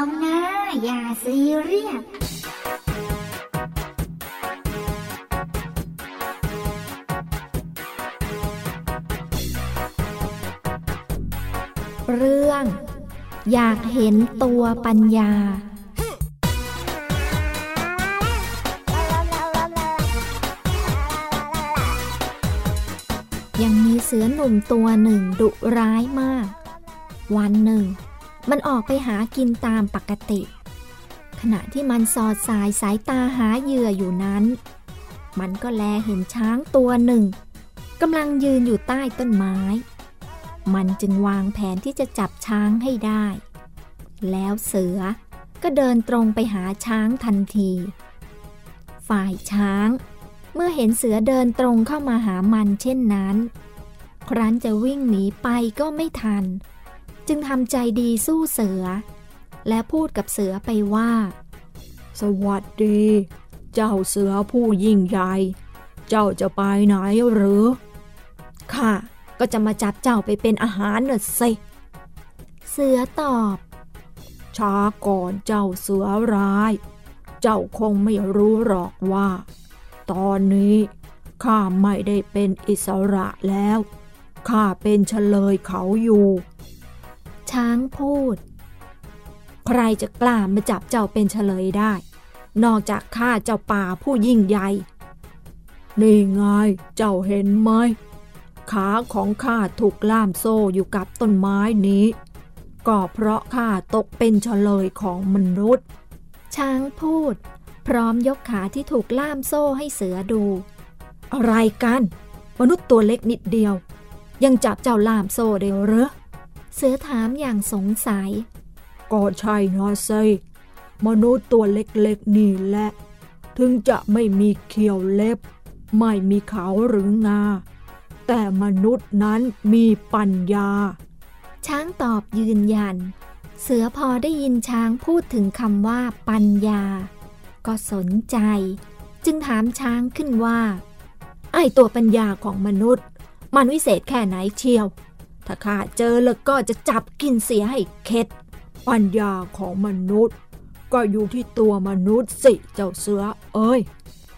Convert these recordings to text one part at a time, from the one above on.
เอานะ อย่าซีเรียสเรื่อง อยากเห็นตัวปัญญายังมีเสือหนุ่มตัวหนึ่งดุร้ายมาก วันหนึ่ง มันออกไปหากินตามปกติ ขณะที่มันสอดสายสายตาหาเหยื่ออยู่นั้น มันก็แลเห็นช้างตัวหนึ่งกำลังยืนอยู่ใต้ต้นไม้ มันจึงวางแผนที่จะจับช้างให้ได้ แล้วเสือก็เดินตรงไปหาช้างทันที ฝ่ายช้าง เมื่อเห็นเสือเดินตรงเข้ามาหามันเช่นนั้น ครั้นจะวิ่งหนีไปก็ไม่ทัน จึงทำใจดีสู้เสือ และพูดกับเสือไปว่า สวัสดี เจ้าเสือผู้ยิ่งใหญ่ เจ้าจะไปไหนหรือค่ะก็จะมาจับเจ้าไปเป็นอาหารน่ะสิ เสือตอบ ช้าก่อนเจ้าเสือร้าย เจ้าคงไม่รู้หรอกว่า ตอนนี้ข้าไม่ได้เป็นอิสระแล้ว ข้าเป็นเฉลยเขาอยู่ ช้างพูด ใครจะกล้ามาจับเจ้าเป็นเฉลยได้ นอกจากข้าเจ้าป่าผู้ยิ่งใหญ่ นี่ไงเจ้าเห็นไหม ขาของข้าถูกล่ามโซ่อยู่กับต้นไม้นี้ ก็เพราะข้าตกเป็นเฉลยของมนุษย์ ช้างพูด พร้อมยกขาที่ถูกล่ามโซ่ให้เสือดู อะไรกัน มนุษย์ตัวเล็กนิดเดียว ยังจับเจ้าล่ามโซ่ได้หรือ เสือถามอย่างสงสัย ก็ใช่นะสิมนุษย์ตัวเล็กๆนี่แหละ ถึงจะไม่มีเขียวเล็บ ไม่มีเขาหรืองา แต่มนุษย์นั้นมีปัญญา ช้างตอบยืนยัน เสือพอได้ยินช้างพูดถึงคำว่าปัญญา ก็สนใจ จึงถามช้างขึ้นว่า ไอตัวปัญญาของมนุษย์ มันวิเศษแค่ไหนเชียว ถ้าข้าเจอแล้วก็จะจับกินเสียให้เข็ด ปัญญาของมนุษย์ ก็อยู่ที่ตัวมนุษย์สิเจ้าเสือเอ้ย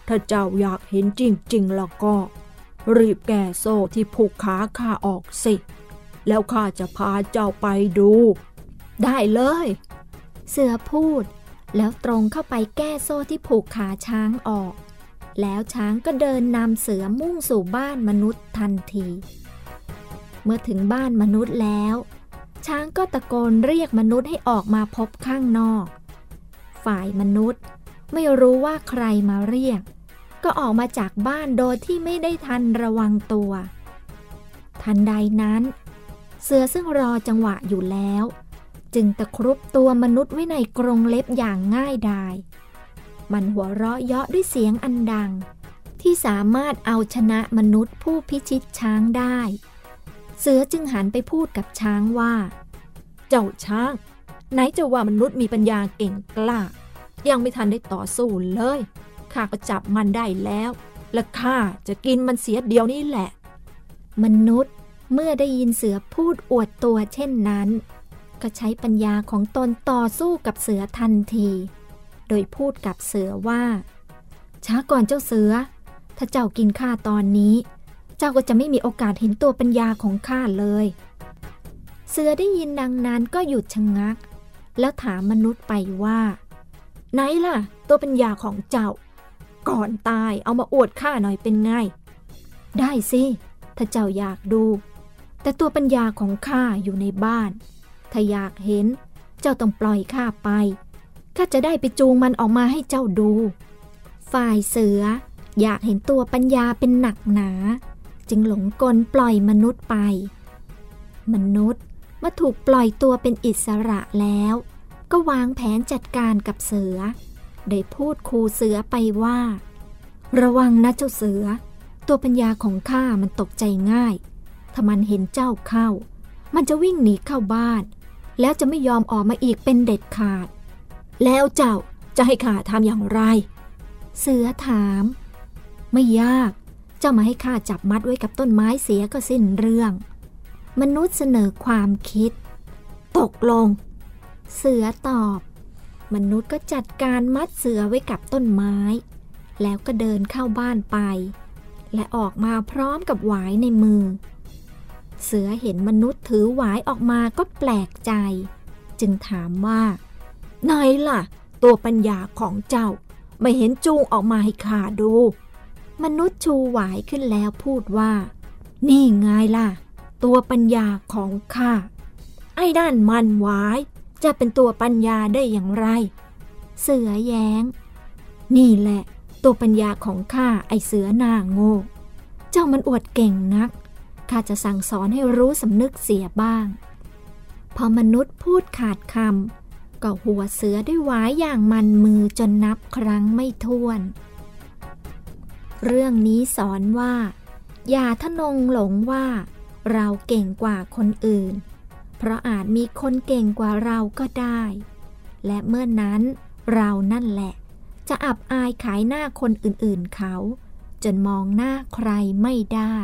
ถ้าเจ้าอยากเห็นจริง ๆ แล้วก็ รีบแก่โซ่ที่ผูกขาข้าออกสิ แล้วข้าจะพาเจ้าไปดู ได้เลย เสือพูด แล้วตรงเข้าไปแก้โซ่ที่ผูกขาช้างออก แล้วช้างก็เดินนำเสือมุ่งสู่บ้านมนุษย์ทันที เมื่อถึงบ้านมนุษย์แล้ว ช้างก็ตะโกนเรียกมนุษย์ให้ออกมาพบข้างนอก ฝ่ายมนุษย์ไม่รู้ว่าใครมาเรียก ก็ออกมาจากบ้านโดยที่ไม่ได้ทันระวังตัว ทันใดนั้น เสือซึ่งรอจังหวะอยู่แล้ว จึงตะครุบตัวมนุษย์ไว้ในกรงเล็บอย่างง่ายดาย มันหัวเราะเยาะด้วยเสียงอันดัง ที่สามารถเอาชนะมนุษย์ผู้พิชิตช้างได้ เสือจึงหันไปพูดกับช้างว่า เจ้าช้าง ไหนจะว่ามนุษย์มีปัญญาเก่งกล้า ยังไม่ทันได้ต่อสู้เลย ข้าก็จับมันได้แล้ว และข้าจะกินมันเสียเดียวนี้แหละ มนุษย์เมื่อได้ยินเสือพูดอวดตัวเช่นนั้น ก็ใช้ปัญญาของตนต่อสู้กับเสือทันที โดยพูดกับเสือว่า ช้าก่อนเจ้าเสือ ถ้าเจ้ากินข้าตอนนี้ เจ้าก็จะไม่มีโอกาสเห็นตัวปัญญาของข้าเลย เสือได้ยินดังนั้นก็หยุดชะงัก แล้วถามมนุษย์ไปว่า ไหนล่ะ ตัวปัญญาของเจ้า ก่อนตายเอามาอวดข้าหน่อยเป็นไง ได้สิ ถ้าเจ้าอยากดู แต่ตัวปัญญาของข้าอยู่ในบ้าน ถ้าอยากเห็น เจ้าต้องปล่อยข้าไปข้าจะได้ไปจูงมันออกมาให้เจ้าดู ฝ่ายเสืออยากเห็นตัวปัญญาเป็นหนักหนา จึงหลงกลปล่อยมนุษย์ไป มนุษย์เมื่อถูกปล่อยตัวเป็นอิสระแล้ว ก็วางแผนจัดการกับเสือ ได้พูดคูเสือไปว่า ระวังนะเจ้าเสือ ตัวปัญญาของข้ามันตกใจง่าย ถ้ามันเห็นเจ้าเข้า มันจะวิ่งหนีเข้าบ้าน แล้วจะไม่ยอมออกมาอีกเป็นเด็ดขาด แล้วเจ้าจะให้ข้าทำอย่างไร เสือถาม ไม่ยาก เจ้ามาให้ข้าจับมัดไว้กับต้นไม้เสียก็สิ้นเรื่อง มนุษย์เสนอความคิด ตกลง เสือตอบ มนุษย์ก็จัดการมัดเสือไว้กับต้นไม้ แล้วก็เดินเข้าบ้านไป และออกมาพร้อมกับหวายในมือ เสือเห็นมนุษย์ถือหวายออกมาก็แปลกใจ จึงถามว่าไหนล่ะ ตัวปัญญาของเจ้า ไม่เห็นจูงออกมาให้ข้าดู มนุษย์ชูหวายขึ้นแล้วพูดว่า นี่ไงล่ะ ตัวปัญญาของข้า ไอ้ด้านมันหวาย จะเป็นตัวปัญญาได้อย่างไร เสือแย้ง นี่แหละ ตัวปัญญาของข้าไอเสือหน้าโง่ เจ้ามันอวดเก่งนัก ข้าจะสั่งสอนให้รู้สำนึกเสียบ้าง พอมนุษย์พูดขาดคำก็หัวเสือด้วยหวายอย่างมันมือจนนับครั้งไม่ถ้วน เรื่องนี้สอนว่า อย่าทะนงหลงว่า เราเก่งกว่าคนอื่น เพราะอาจมีคนเก่งกว่าเราก็ได้ และเมื่อนั้นเรานั่นแหละ จะอับอายขายหน้าคนอื่นๆเขา จนมองหน้าใครไม่ได้